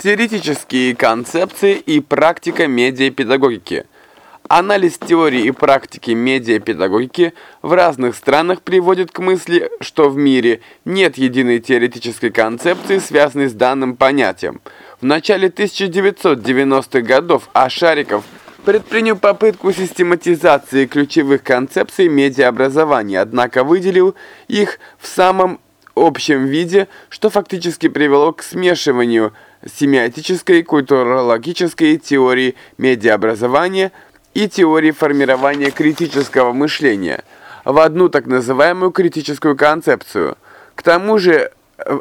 Теоретические концепции и практика медиапедагогики. Анализ теории и практики медиапедагогики в разных странах приводит к мысли, что в мире нет единой теоретической концепции, связанной с данным понятием. В начале 1990-х годов Ашариков предпринял попытку систематизации ключевых концепций медиаобразования, однако выделил их в самом общем виде, что фактически привело к смешиванию – семиотической культурологической теории медиаобразования и теории формирования критического мышления в одну так называемую критическую концепцию. К тому же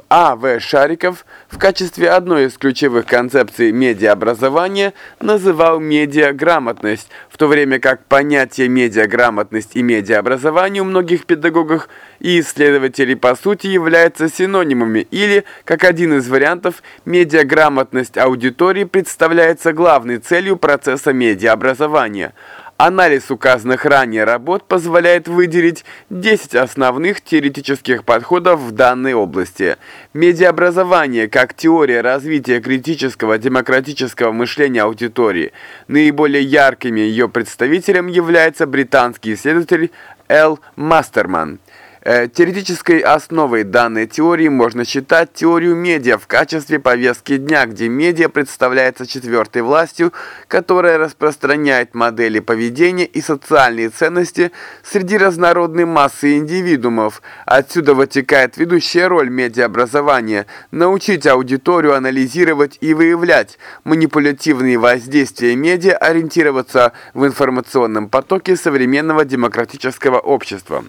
а. В. Шариков в качестве одной из ключевых концепций медиаобразования называл медиаграмотность, в то время как понятие медиаграмотность и медиаобразование у многих педагогов и исследователей по сути являются синонимами или, как один из вариантов, медиаграмотность аудитории представляется главной целью процесса медиаобразования – Анализ указанных ранее работ позволяет выделить 10 основных теоретических подходов в данной области. Медиаобразование как теория развития критического демократического мышления аудитории. Наиболее яркими ее представителем является британский исследователь Эл Мастерман. Э, теоретической основой данной теории можно считать теорию медиа в качестве повестки дня, где медиа представляется четвертой властью, которая распространяет модели поведения и социальные ценности среди разнородной массы индивидуумов. Отсюда вытекает ведущая роль медиаобразования – научить аудиторию анализировать и выявлять манипулятивные воздействия медиа, ориентироваться в информационном потоке современного демократического общества.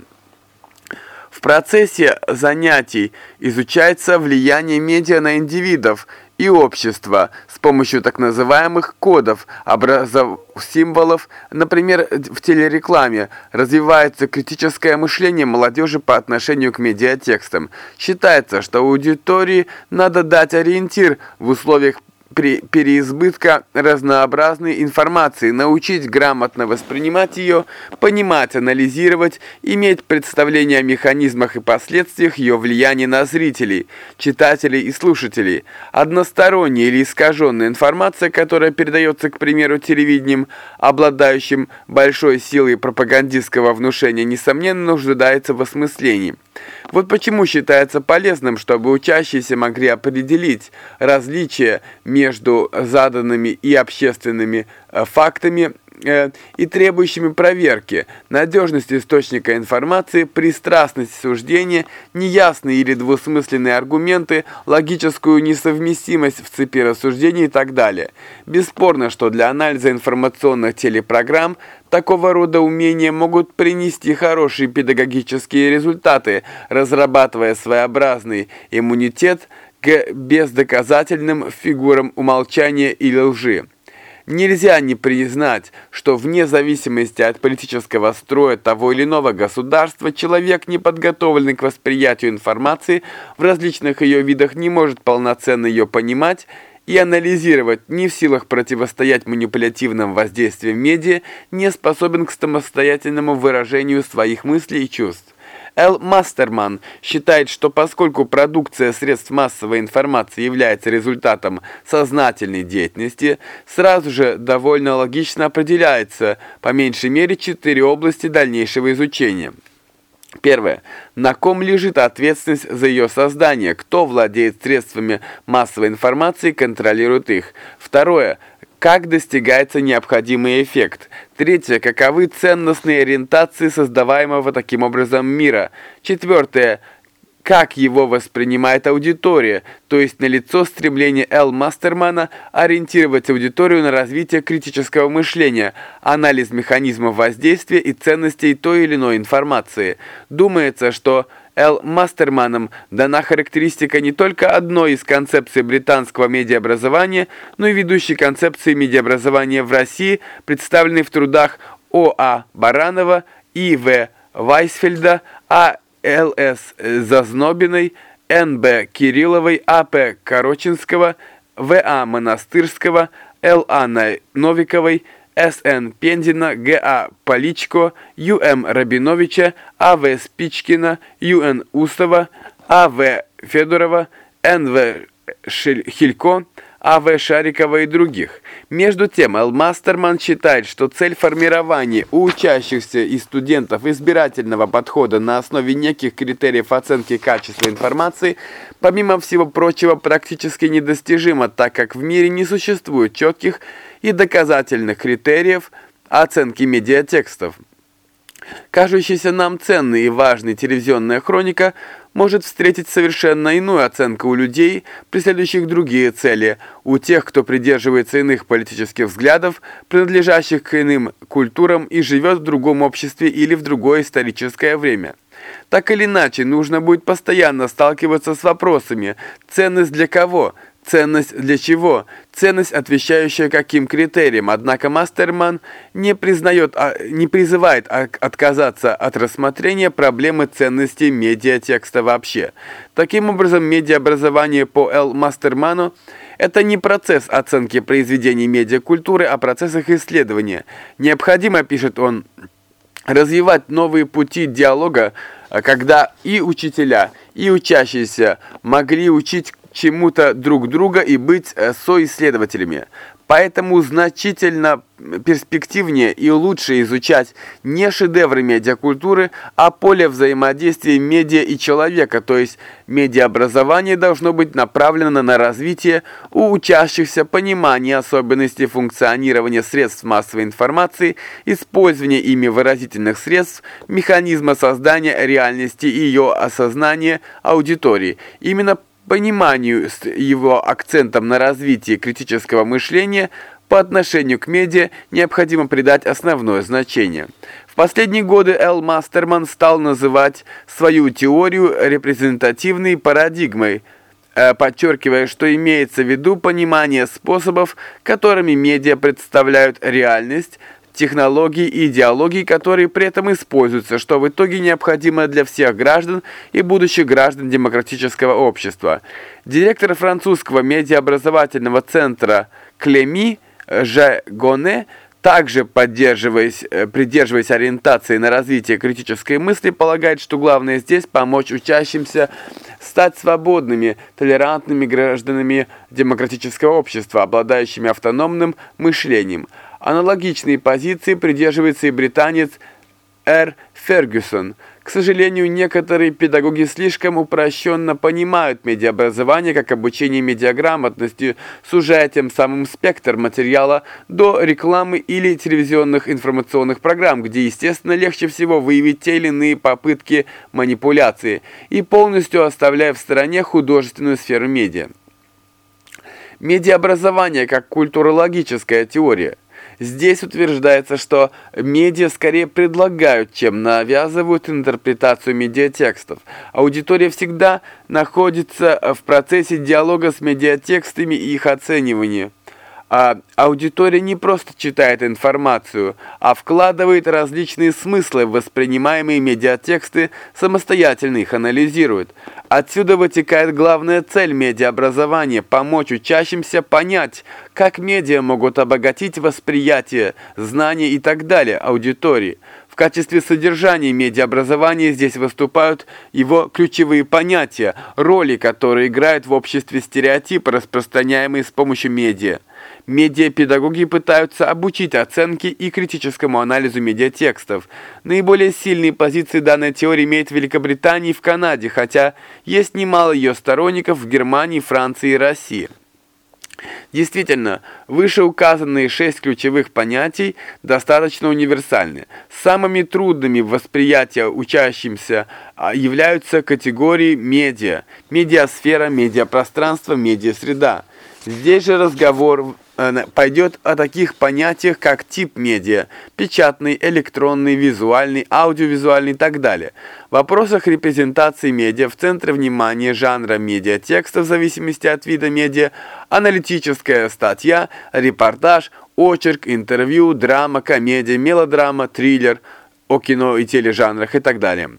В процессе занятий изучается влияние медиа на индивидов и общество с помощью так называемых кодов, образов, символов, например, в телерекламе. Развивается критическое мышление молодежи по отношению к медиатекстам. Считается, что аудитории надо дать ориентир в условиях переизбытка разнообразной информации, научить грамотно воспринимать ее, понимать, анализировать, иметь представление о механизмах и последствиях ее влияния на зрителей, читателей и слушателей. Односторонняя или искаженная информация, которая передается, к примеру, телевидением, обладающим большой силой пропагандистского внушения, несомненно нуждается в осмыслении. Вот почему считается полезным, чтобы учащиеся могли определить различия между заданными и общественными э, фактами и требующими проверки, надежность источника информации, пристрастность суждения, неясные или двусмысленные аргументы, логическую несовместимость в цепи рассуждений и так далее. Бесспорно, что для анализа информационных телепрограмм Такого рода умения могут принести хорошие педагогические результаты, разрабатывая своеобразный иммунитет к бездоказательным фигурам умолчания или лжи. Нельзя не признать, что вне зависимости от политического строя того или иного государства человек, не подготовленный к восприятию информации в различных ее видах, не может полноценно ее понимать и анализировать, не в силах противостоять манипулятивным воздействиям медиа, не способен к самостоятельному выражению своих мыслей и чувств. Эл Мастерман считает, что поскольку продукция средств массовой информации является результатом сознательной деятельности, сразу же довольно логично определяется по меньшей мере четыре области дальнейшего изучения. Первое. На ком лежит ответственность за ее создание? Кто владеет средствами массовой информации и контролирует их? Второе. Как достигается необходимый эффект? Третье. Каковы ценностные ориентации создаваемого таким образом мира? Четвертое как его воспринимает аудитория, то есть налицо стремление Л. Мастермана ориентировать аудиторию на развитие критического мышления, анализ механизмов воздействия и ценностей той или иной информации. Думается, что Л. Мастерманом дана характеристика не только одной из концепций британского медиаобразования, но и ведущей концепции медиаобразования в России, представленной в трудах О. А. Баранова, И. В. Вайсфельда, А. Л.С. Зазнобиной, Н.Б. Кирилловой, А.П. Корочинского, В.А. Монастырского, Л.А. Новиковой, С.Н. Пендина, Г.А. Поличко, Ю.М. Рабиновича, А.В. Спичкина, Ю.Н. Устова, А.В. Федорова, Н.В. Хилько, А.В. Шарикова и других. Между тем, Эл Мастерман считает, что цель формирования у учащихся и студентов избирательного подхода на основе неких критериев оценки качества информации, помимо всего прочего, практически недостижима, так как в мире не существует четких и доказательных критериев оценки медиатекстов. Кажущаяся нам ценной и важной телевизионная хроника может встретить совершенно иную оценку у людей, преследующих другие цели, у тех, кто придерживается иных политических взглядов, принадлежащих к иным культурам и живет в другом обществе или в другое историческое время. Так или иначе, нужно будет постоянно сталкиваться с вопросами «ценность для кого?», Ценность для чего? Ценность, отвечающая каким критериям. Однако Мастерман не, признает, а, не призывает отказаться от рассмотрения проблемы ценности медиатекста вообще. Таким образом, медиаобразование по Л. Мастерману – это не процесс оценки произведений медиакультуры, а процесс их исследования. Необходимо, пишет он, развивать новые пути диалога, когда и учителя, и учащиеся могли учить чему-то друг друга и быть э, соисследователями. Поэтому значительно перспективнее и лучше изучать не шедевры медиакультуры, а поле взаимодействия медиа и человека, то есть медиаобразование должно быть направлено на развитие у учащихся понимания особенностей функционирования средств массовой информации, использования ими выразительных средств, механизма создания реальности и ее осознания аудитории. Именно пониманию с его акцентом на развитие критического мышления по отношению к медиа необходимо придать основное значение. В последние годы Эл Мастерман стал называть свою теорию репрезентативной парадигмой, э, подчеркивая, что имеется в виду понимание способов, которыми медиа представляют реальность, технологий и идеологий, которые при этом используются, что в итоге необходимо для всех граждан и будущих граждан демократического общества. Директор французского медиаобразовательного центра Клеми Жагоне также поддерживаясь, э, придерживаясь ориентации на развитие критической мысли, полагает, что главное здесь помочь учащимся стать свободными, толерантными гражданами демократического общества, обладающими автономным мышлением. Аналогичные позиции придерживается и британец Р. Фергюсон. К сожалению, некоторые педагоги слишком упрощенно понимают медиаобразование как обучение медиаграмотности, сужая тем самым спектр материала до рекламы или телевизионных информационных программ, где, естественно, легче всего выявить те или иные попытки манипуляции, и полностью оставляя в стороне художественную сферу медиа. Медиаобразование как культурологическая теория – Здесь утверждается, что медиа скорее предлагают, чем навязывают интерпретацию медиатекстов. Аудитория всегда находится в процессе диалога с медиатекстами и их оценивания. А аудитория не просто читает информацию, а вкладывает различные смыслы в воспринимаемые медиатексты, самостоятельно их анализирует. Отсюда вытекает главная цель медиаобразования – помочь учащимся понять, как медиа могут обогатить восприятие, знания и так далее аудитории. В качестве содержания медиаобразования здесь выступают его ключевые понятия, роли, которые играют в обществе стереотипы, распространяемые с помощью медиа. Медиапедагоги пытаются обучить оценке и критическому анализу медиатекстов. Наиболее сильные позиции данной теории имеет Великобритания и в Канаде, хотя есть немало ее сторонников в Германии, Франции и России. Действительно, вышеуказанные шесть ключевых понятий достаточно универсальны. Самыми трудными в восприятии учащимся а, являются категории медиа, медиасфера, медиапространство, медиасреда. Здесь же разговор пойдет о таких понятиях, как тип медиа, печатный, электронный, визуальный, аудиовизуальный и так далее. В вопросах репрезентации медиа в центре внимания жанра медиатекста в зависимости от вида медиа, аналитическая статья, репортаж, очерк, интервью, драма, комедия, мелодрама, триллер, о кино и тележанрах и так далее.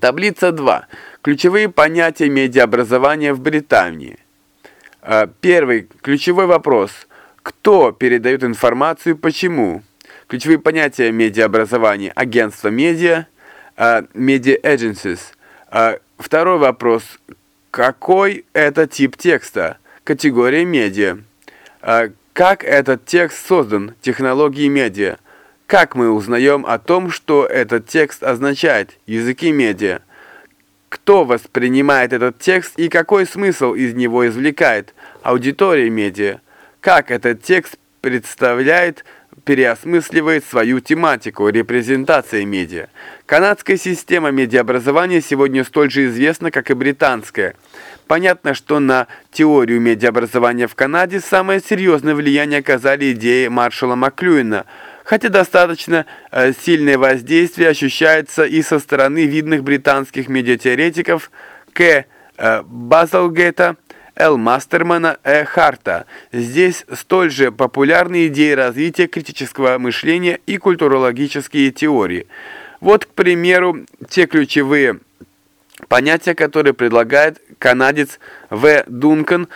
Таблица 2. Ключевые понятия медиаобразования в Британии. А, первый, ключевой вопрос. Кто передает информацию, почему? Ключевые понятия медиаобразования. Агентство медиа, медиа uh, agencies. Uh, второй вопрос. Какой это тип текста? Категория медиа. Как этот текст создан? Технологии медиа. Как мы узнаем о том, что этот текст означает? Языки медиа. Кто воспринимает этот текст и какой смысл из него извлекает? Аудитория медиа. Как этот текст представляет переосмысливает свою тематику, репрезентация медиа. Канадская система медиаобразования сегодня столь же известна, как и британская. Понятно, что на теорию медиаобразования в Канаде самое серьезное влияние оказали идеи Маршала Маклюина, хотя достаточно э, сильное воздействие ощущается и со стороны видных британских медиатеоретиков К. Э, Базалгета, Л. Мастермана Э. Харта. Здесь столь же популярны идеи развития критического мышления и культурологические теории. Вот, к примеру, те ключевые понятия, которые предлагает канадец В. Дункан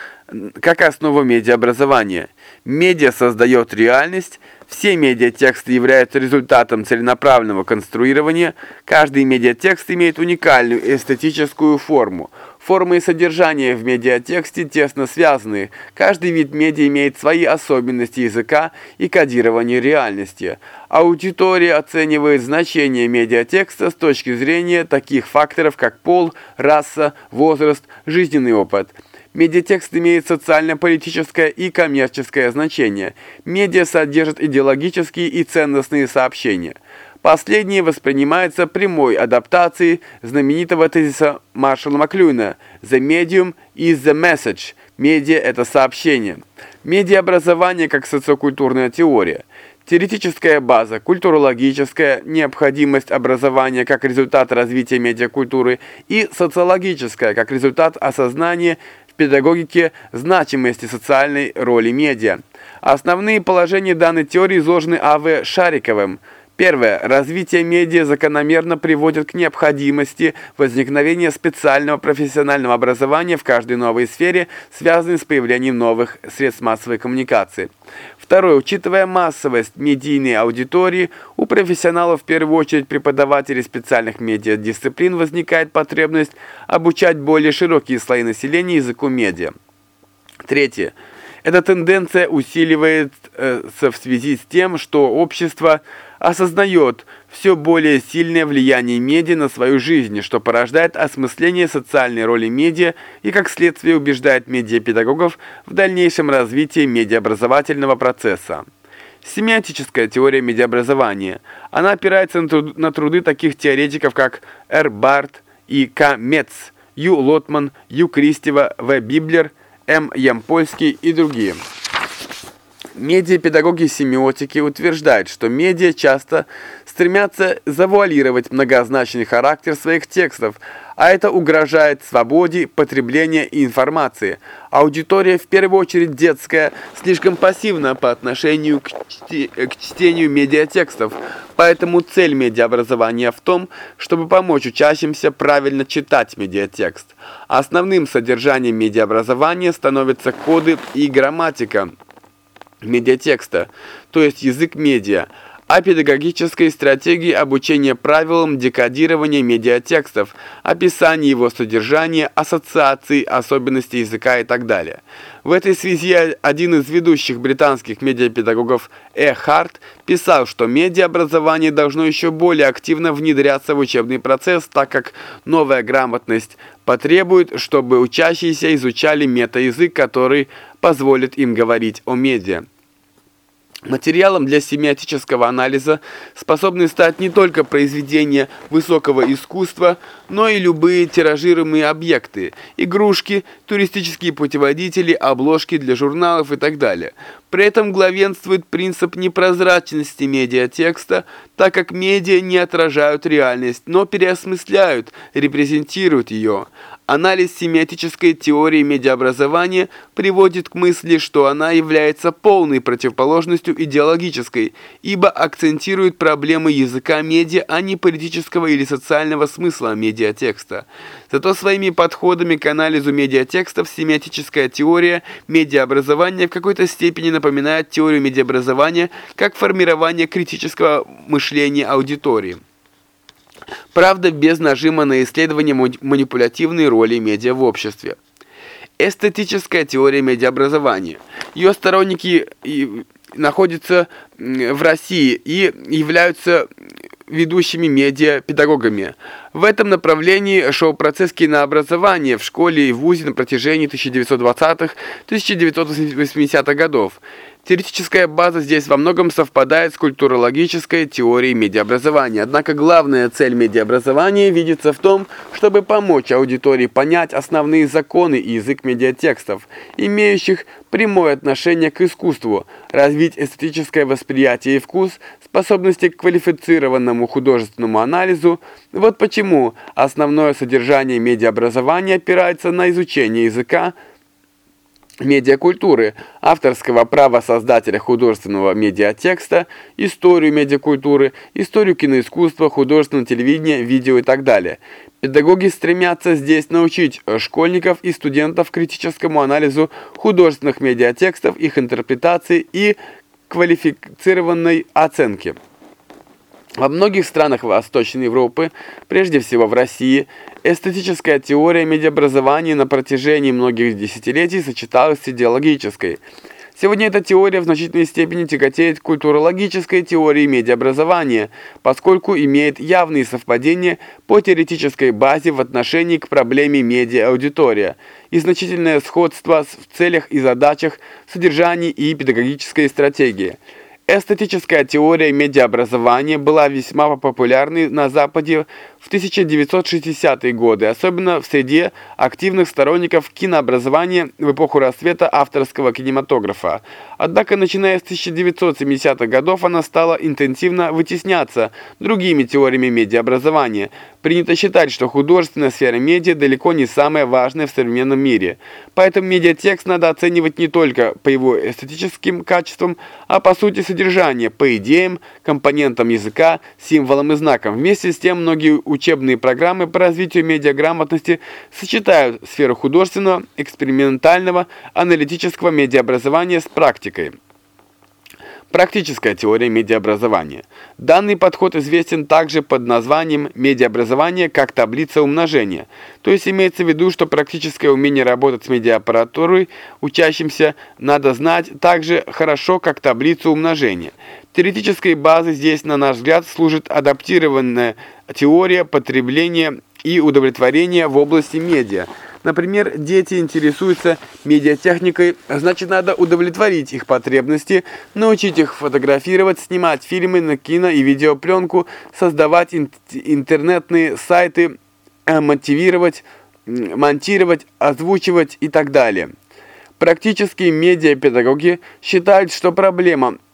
как основу медиаобразования. Медиа создает реальность, все медиатексты являются результатом целенаправленного конструирования, каждый медиатекст имеет уникальную эстетическую форму – Формы и содержание в медиатексте тесно связаны. Каждый вид медиа имеет свои особенности языка и кодирования реальности. Аудитория оценивает значение медиатекста с точки зрения таких факторов, как пол, раса, возраст, жизненный опыт. Медиатекст имеет социально-политическое и коммерческое значение. Медиа содержит идеологические и ценностные сообщения. Последнее воспринимается прямой адаптацией знаменитого тезиса Маршала Маклюина «The medium is the message» – «Медиа – это сообщение». Медиаобразование как социокультурная теория. Теоретическая база, культурологическая необходимость образования как результат развития медиакультуры и социологическая как результат осознания педагогике значимости социальной роли медиа. Основные положения данной теории изложены А.В. Шариковым – Первое. Развитие медиа закономерно приводит к необходимости возникновения специального профессионального образования в каждой новой сфере, связанной с появлением новых средств массовой коммуникации. Второе. Учитывая массовость медийной аудитории, у профессионалов, в первую очередь преподавателей специальных медиадисциплин, возникает потребность обучать более широкие слои населения языку медиа. Третье. Эта тенденция усиливается в связи с тем, что общество – осознает все более сильное влияние медиа на свою жизнь, что порождает осмысление социальной роли медиа и, как следствие, убеждает медиапедагогов в дальнейшем развитии медиаобразовательного процесса. Семиотическая теория медиаобразования. Она опирается на труды таких теоретиков, как Р. Барт и К. Мец, Ю. Лотман, Ю. Кристева, В. Библер, М. Ямпольский и другие. Медиапедагоги семиотики утверждают, что медиа часто стремятся завуалировать многозначный характер своих текстов, а это угрожает свободе потребления информации. Аудитория, в первую очередь детская, слишком пассивна по отношению к, чти к чтению медиатекстов, поэтому цель медиаобразования в том, чтобы помочь учащимся правильно читать медиатекст. Основным содержанием медиаобразования становятся коды и грамматика – медиатекста, то есть язык медиа, о педагогической стратегии обучения правилам декодирования медиатекстов, описании его содержания, ассоциаций, особенностей языка и так далее. В этой связи один из ведущих британских медиапедагогов Э. Харт писал, что медиаобразование должно еще более активно внедряться в учебный процесс, так как новая грамотность потребует, чтобы учащиеся изучали метаязык, который позволит им говорить о медиа. Материалом для семиотического анализа способны стать не только произведения высокого искусства, но и любые тиражируемые объекты, игрушки, туристические путеводители, обложки для журналов и так далее. При этом главенствует принцип непрозрачности медиатекста, так как медиа не отражают реальность, но переосмысляют, репрезентируют ее. Анализ семиотической теории медиаобразования приводит к мысли, что она является полной противоположностью идеологической, ибо акцентирует проблемы языка медиа, а не политического или социального смысла медиатекста. Зато своими подходами к анализу медиатекстов семиотическая теория медиаобразования в какой-то степени напоминает теорию медиаобразования как формирование критического мышления аудитории. Правда, без нажима на исследование манипулятивной роли медиа в обществе. Эстетическая теория медиаобразования. Ее сторонники находятся в России и являются ведущими медиа-педагогами. В этом направлении шел процесс кинообразования в школе и вузе на протяжении 1920-1980-х годов. Теоретическая база здесь во многом совпадает с культурологической теорией медиаобразования. Однако главная цель медиаобразования видится в том, чтобы помочь аудитории понять основные законы и язык медиатекстов, имеющих прямое отношение к искусству, развить эстетическое восприятие и вкус, способности к квалифицированному художественному анализу. Вот почему основное содержание медиаобразования опирается на изучение языка, медиакультуры, авторского права создателя художественного медиатекста, историю медиакультуры, историю киноискусства, художественного телевидения, видео и так далее. Педагоги стремятся здесь научить школьников и студентов критическому анализу художественных медиатекстов, их интерпретации и квалифицированной оценке. Во многих странах Восточной Европы, прежде всего в России, эстетическая теория медиаобразования на протяжении многих десятилетий сочеталась с идеологической. Сегодня эта теория в значительной степени тяготеет к культурологической теории медиаобразования, поскольку имеет явные совпадения по теоретической базе в отношении к проблеме медиа-аудитория и значительное сходство в целях и задачах, содержании и педагогической стратегии – Эстетическая теория медиаобразования была весьма популярной на Западе в 1960-е годы, особенно в среде активных сторонников кинообразования в эпоху расцвета авторского кинематографа. Однако, начиная с 1970-х годов, она стала интенсивно вытесняться другими теориями медиаобразования. Принято считать, что художественная сфера медиа далеко не самая важная в современном мире. Поэтому медиатекст надо оценивать не только по его эстетическим качествам, а по сути содержания, по идеям, компонентам языка, символам и знакам. Вместе с тем, многие учебные программы по развитию медиаграмотности сочетают сферу художественного, экспериментального, аналитического медиаобразования с практикой. Практическая теория медиаобразования. Данный подход известен также под названием медиаобразование как таблица умножения. То есть имеется в виду, что практическое умение работать с медиааппаратурой учащимся надо знать так же хорошо, как таблицу умножения. Теоретической базой здесь, на наш взгляд, служит адаптированная теория потребления и удовлетворения в области медиа. Например, дети интересуются медиатехникой, значит надо удовлетворить их потребности, научить их фотографировать, снимать фильмы на кино и видеопленку, создавать интернетные сайты, э, мотивировать, монтировать, озвучивать и так далее. Практические медиапедагоги считают, что проблема –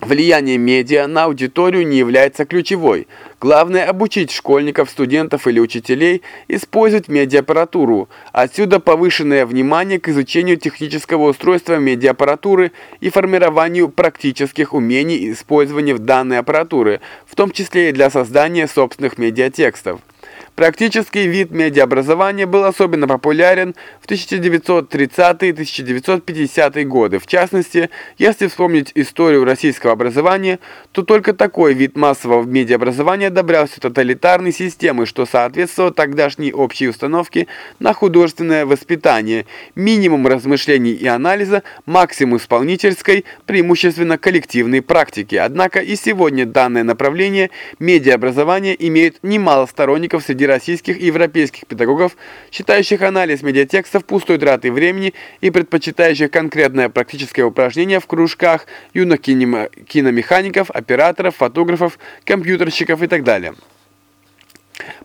Влияние медиа на аудиторию не является ключевой. Главное – обучить школьников, студентов или учителей использовать медиааппаратуру. Отсюда повышенное внимание к изучению технического устройства медиааппаратуры и формированию практических умений использования данной аппаратуры, в том числе и для создания собственных медиатекстов. Практический вид медиаобразования был особенно популярен в 1930-1950-е годы. В частности, если вспомнить историю российского образования, то только такой вид массового медиаобразования одобрялся тоталитарной системой, что соответствовало тогдашней общей установке на художественное воспитание, минимум размышлений и анализа, максимум исполнительской, преимущественно коллективной практики. Однако и сегодня данное направление медиаобразования имеет немало сторонников среди российских и европейских педагогов, считающих анализ медиатекстов пустой тратой времени и предпочитающих конкретное практическое упражнение в кружках юных киномехаников, операторов, фотографов, компьютерщиков и так далее.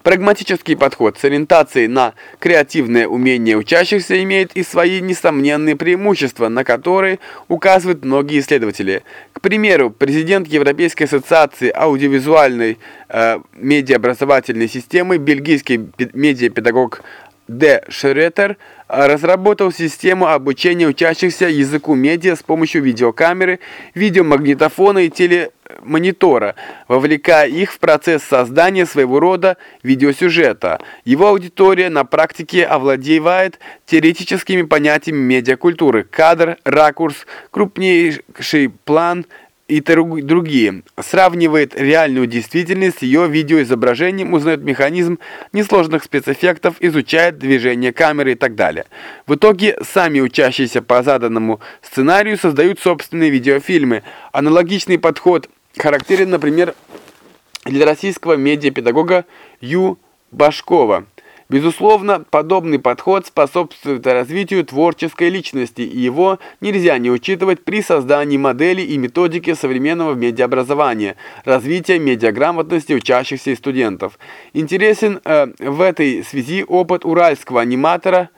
Прагматический подход с ориентацией на креативное умение учащихся имеет и свои несомненные преимущества, на которые указывают многие исследователи. К примеру, президент Европейской ассоциации аудиовизуальной э, медиаобразовательной системы, бельгийский медиапедагог Д. Шреттер разработал систему обучения учащихся языку медиа с помощью видеокамеры, видеомагнитофона и телемонитора, вовлекая их в процесс создания своего рода видеосюжета. Его аудитория на практике овладевает теоретическими понятиями медиакультуры – кадр, ракурс, крупнейший план – и другие. Сравнивает реальную действительность с ее видеоизображением, узнает механизм несложных спецэффектов, изучает движение камеры и так далее. В итоге сами учащиеся по заданному сценарию создают собственные видеофильмы. Аналогичный подход характерен, например, для российского медиапедагога Ю. Башкова. Безусловно, подобный подход способствует развитию творческой личности, и его нельзя не учитывать при создании модели и методики современного медиаобразования, развития медиаграмотности учащихся и студентов. Интересен э, в этой связи опыт уральского аниматора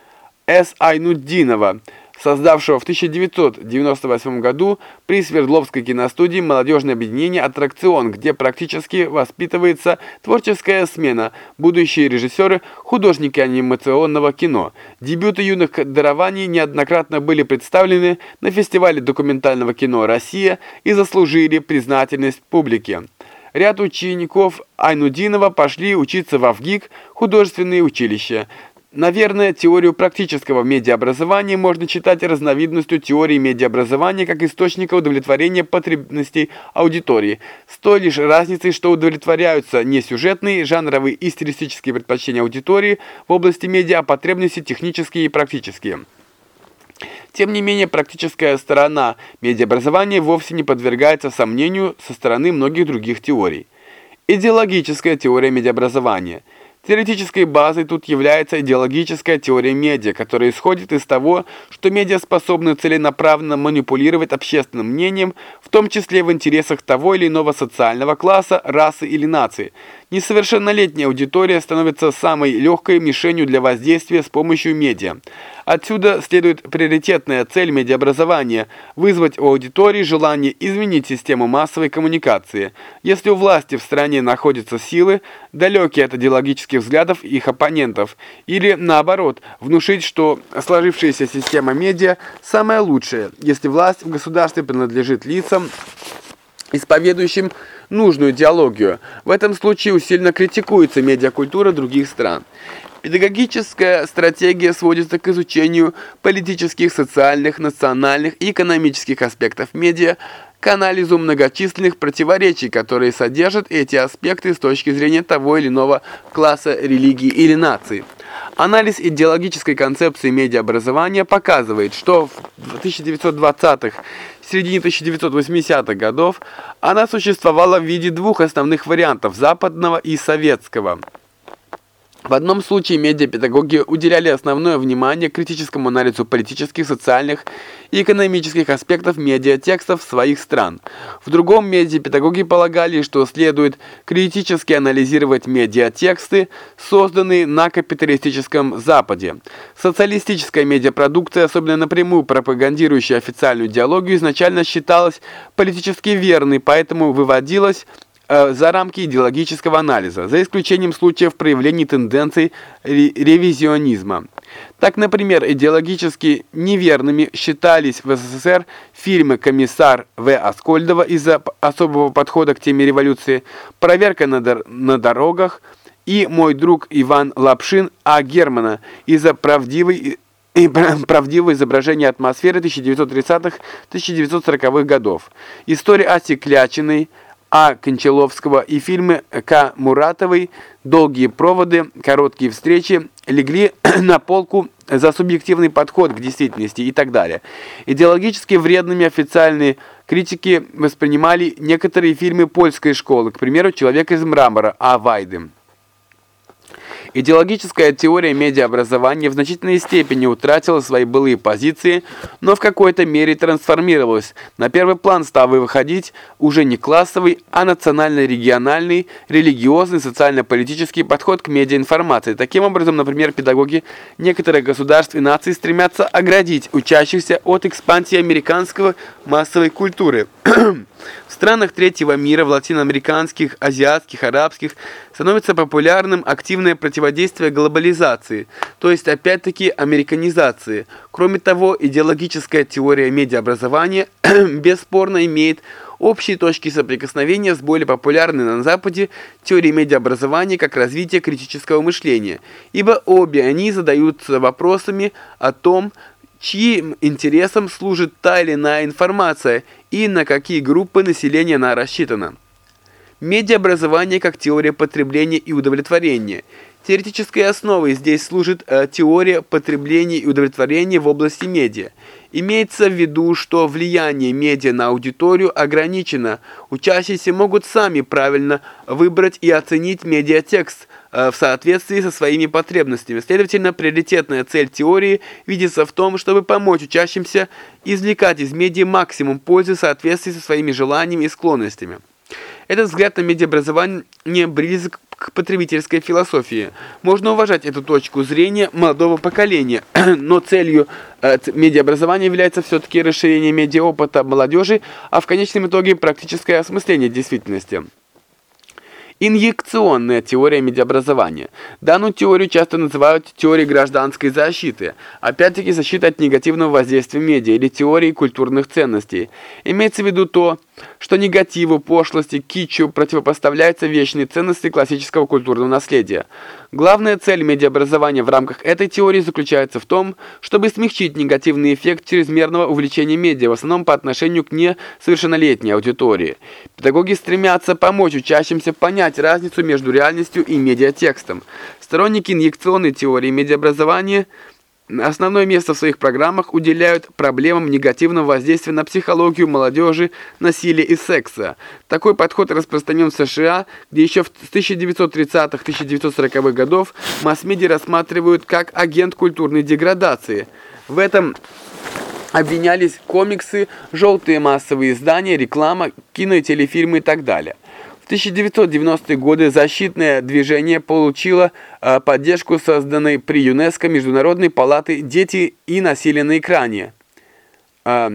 С. Айнуддинова – создавшего в 1998 году при Свердловской киностудии молодежное объединение «Аттракцион», где практически воспитывается творческая смена, будущие режиссеры, художники анимационного кино. Дебюты юных дарований неоднократно были представлены на фестивале документального кино «Россия» и заслужили признательность публики. Ряд учеников Айнудинова пошли учиться в АВГИК, художественные училища. Наверное, теорию практического медиаобразования можно читать разновидностью теории медиаобразования как источника удовлетворения потребностей аудитории, с той лишь разницей, что удовлетворяются не сюжетные, жанровые и стилистические предпочтения аудитории в области медиа, а потребности технические и практические. Тем не менее, практическая сторона медиаобразования вовсе не подвергается сомнению со стороны многих других теорий. Идеологическая теория медиаобразования – Теоретической базой тут является идеологическая теория медиа, которая исходит из того, что медиа способны целенаправленно манипулировать общественным мнением, в том числе в интересах того или иного социального класса, расы или нации. Несовершеннолетняя аудитория становится самой легкой мишенью для воздействия с помощью медиа. Отсюда следует приоритетная цель медиаобразования – вызвать у аудитории желание изменить систему массовой коммуникации. Если у власти в стране находятся силы, далекие от идеологических взглядов их оппонентов, или, наоборот, внушить, что сложившаяся система медиа самая лучшая, если власть в государстве принадлежит лицам, исповедующим нужную идеологию. В этом случае усиленно критикуется медиакультура других стран. Педагогическая стратегия сводится к изучению политических, социальных, национальных и экономических аспектов медиа, к анализу многочисленных противоречий, которые содержат эти аспекты с точки зрения того или иного класса, религии или нации. Анализ идеологической концепции медиаобразования показывает, что в 1920-х в середине 1980-х годов она существовала в виде двух основных вариантов – западного и советского – в одном случае медиапедагоги уделяли основное внимание критическому анализу политических, социальных и экономических аспектов медиатекстов своих стран. В другом медиапедагоги полагали, что следует критически анализировать медиатексты, созданные на капиталистическом Западе. Социалистическая медиапродукция, особенно напрямую пропагандирующая официальную идеологию, изначально считалась политически верной, поэтому выводилась Э, за рамки идеологического анализа, за исключением случаев проявлений тенденций ревизионизма. Так, например, идеологически неверными считались в СССР фильмы «Комиссар В. Аскольдова» из-за особого подхода к теме революции, «Проверка на, дор на дорогах» и «Мой друг Иван Лапшин А. Германа» из-за правдивой и правдивое изображение атмосферы 1930-1940-х годов. История Аси Клячиной – а. Кончаловского и фильмы К. Муратовой «Долгие проводы», «Короткие встречи» легли на полку за субъективный подход к действительности и так далее. Идеологически вредными официальные критики воспринимали некоторые фильмы польской школы, к примеру, «Человек из мрамора» А. Вайды. Идеологическая теория медиаобразования в значительной степени утратила свои былые позиции, но в какой-то мере трансформировалась. На первый план стал выходить уже не классовый, а национально-региональный, религиозный, социально-политический подход к медиаинформации. Таким образом, например, педагоги некоторых государств и наций стремятся оградить учащихся от экспансии американского массовой культуры. В странах третьего мира, в латиноамериканских, азиатских, арабских, становится популярным активное противодействие глобализации, то есть опять-таки американизации. Кроме того, идеологическая теория медиаобразования бесспорно имеет общие точки соприкосновения с более популярной на Западе теорией медиаобразования как развитие критического мышления, ибо обе они задаются вопросами о том, чьим интересам служит та или иная информация и на какие группы населения она рассчитана. Медиаобразование как теория потребления и удовлетворения. Теоретической основой здесь служит э, теория потребления и удовлетворения в области медиа. Имеется в виду, что влияние медиа на аудиторию ограничено. Учащиеся могут сами правильно выбрать и оценить медиатекст э, в соответствии со своими потребностями. Следовательно, приоритетная цель теории видится в том, чтобы помочь учащимся извлекать из медиа максимум пользы в соответствии со своими желаниями и склонностями. Этот взгляд на медиаобразование близок к потребительской философии. Можно уважать эту точку зрения молодого поколения, но целью э, медиаобразования является все-таки расширение медиаопыта молодежи, а в конечном итоге практическое осмысление действительности. Инъекционная теория медиаобразования. Данную теорию часто называют теорией гражданской защиты, опять-таки защита от негативного воздействия медиа или теории культурных ценностей. Имеется в виду то, что негативу, пошлости, китчу противопоставляются вечные ценности классического культурного наследия. Главная цель медиаобразования в рамках этой теории заключается в том, чтобы смягчить негативный эффект чрезмерного увлечения медиа, в основном по отношению к несовершеннолетней аудитории. Педагоги стремятся помочь учащимся понять разницу между реальностью и медиатекстом. Сторонники инъекционной теории медиаобразования – Основное место в своих программах уделяют проблемам негативного воздействия на психологию молодежи, насилия и секса. Такой подход распространен в США, где еще с 1930-1940-х годов масс-медиа рассматривают как агент культурной деградации. В этом обвинялись комиксы, желтые массовые издания, реклама, кино и телефильмы и так далее. В 1990-е годы защитное движение получило э, поддержку созданной при ЮНЕСКО Международной палаты «Дети и насилие на экране». Э,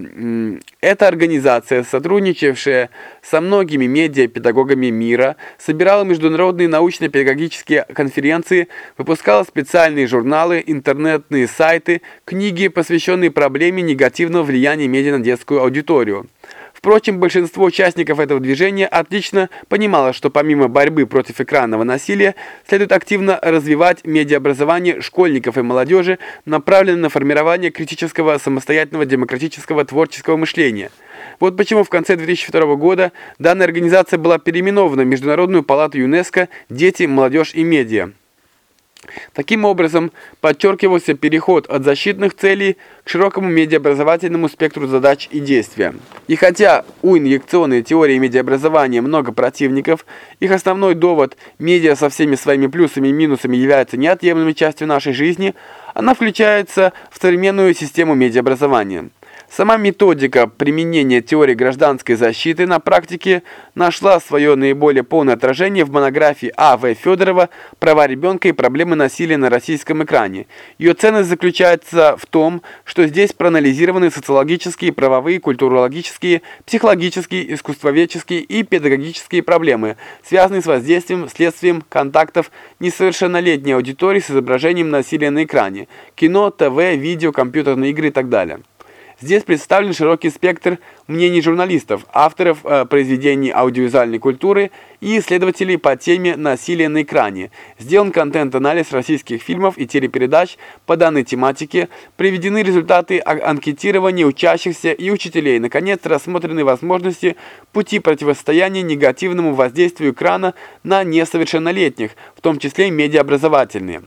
эта организация, сотрудничавшая со многими медиапедагогами мира, собирала международные научно-педагогические конференции, выпускала специальные журналы, интернетные сайты, книги, посвященные проблеме негативного влияния медиа на детскую аудиторию. Впрочем, большинство участников этого движения отлично понимало, что помимо борьбы против экранного насилия, следует активно развивать медиаобразование школьников и молодежи, направленное на формирование критического, самостоятельного, демократического, творческого мышления. Вот почему в конце 2002 года данная организация была переименована в Международную палату ЮНЕСКО «Дети, молодежь и медиа». Таким образом, подчеркивался переход от защитных целей к широкому медиаобразовательному спектру задач и действия. И хотя у инъекционной теории медиаобразования много противников, их основной довод «медиа со всеми своими плюсами и минусами является неотъемлемой частью нашей жизни», она включается в современную систему медиаобразования. Сама методика применения теории гражданской защиты на практике нашла свое наиболее полное отражение в монографии А.В. Федорова «Права ребенка и проблемы насилия на российском экране». Ее ценность заключается в том, что здесь проанализированы социологические, правовые, культурологические, психологические, искусствоведческие и педагогические проблемы, связанные с воздействием, следствием контактов несовершеннолетней аудитории с изображением насилия на экране, кино, ТВ, видео, компьютерные игры и так далее. Здесь представлен широкий спектр мнений журналистов, авторов э, произведений аудиовизуальной культуры и исследователей по теме насилия на экране. Сделан контент-анализ российских фильмов и телепередач по данной тематике, приведены результаты анкетирования учащихся и учителей. Наконец, рассмотрены возможности пути противостояния негативному воздействию экрана на несовершеннолетних, в том числе медиаобразовательные.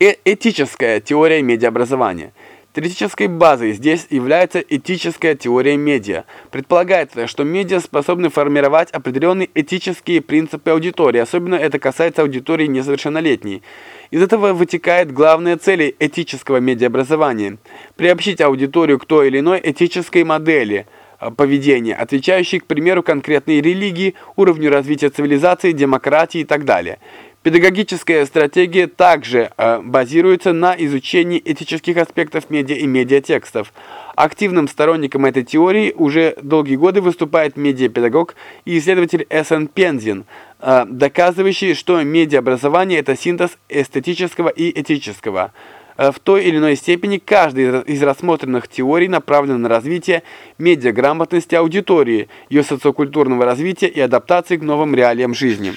Э этическая теория медиаобразования – Теоретической базой здесь является этическая теория медиа. Предполагается, что медиа способны формировать определенные этические принципы аудитории, особенно это касается аудитории несовершеннолетней. Из этого вытекает главная цель этического медиаобразования – приобщить аудиторию к той или иной этической модели – поведения, отвечающей, к примеру, конкретной религии, уровню развития цивилизации, демократии и так далее. Педагогическая стратегия также э, базируется на изучении этических аспектов медиа и медиатекстов. Активным сторонником этой теории уже долгие годы выступает медиапедагог и исследователь Эссен Пензин, э, доказывающий, что медиаобразование – это синтез эстетического и этического. Э, в той или иной степени каждая из рассмотренных теорий направлена на развитие медиаграмотности аудитории, ее социокультурного развития и адаптации к новым реалиям жизни.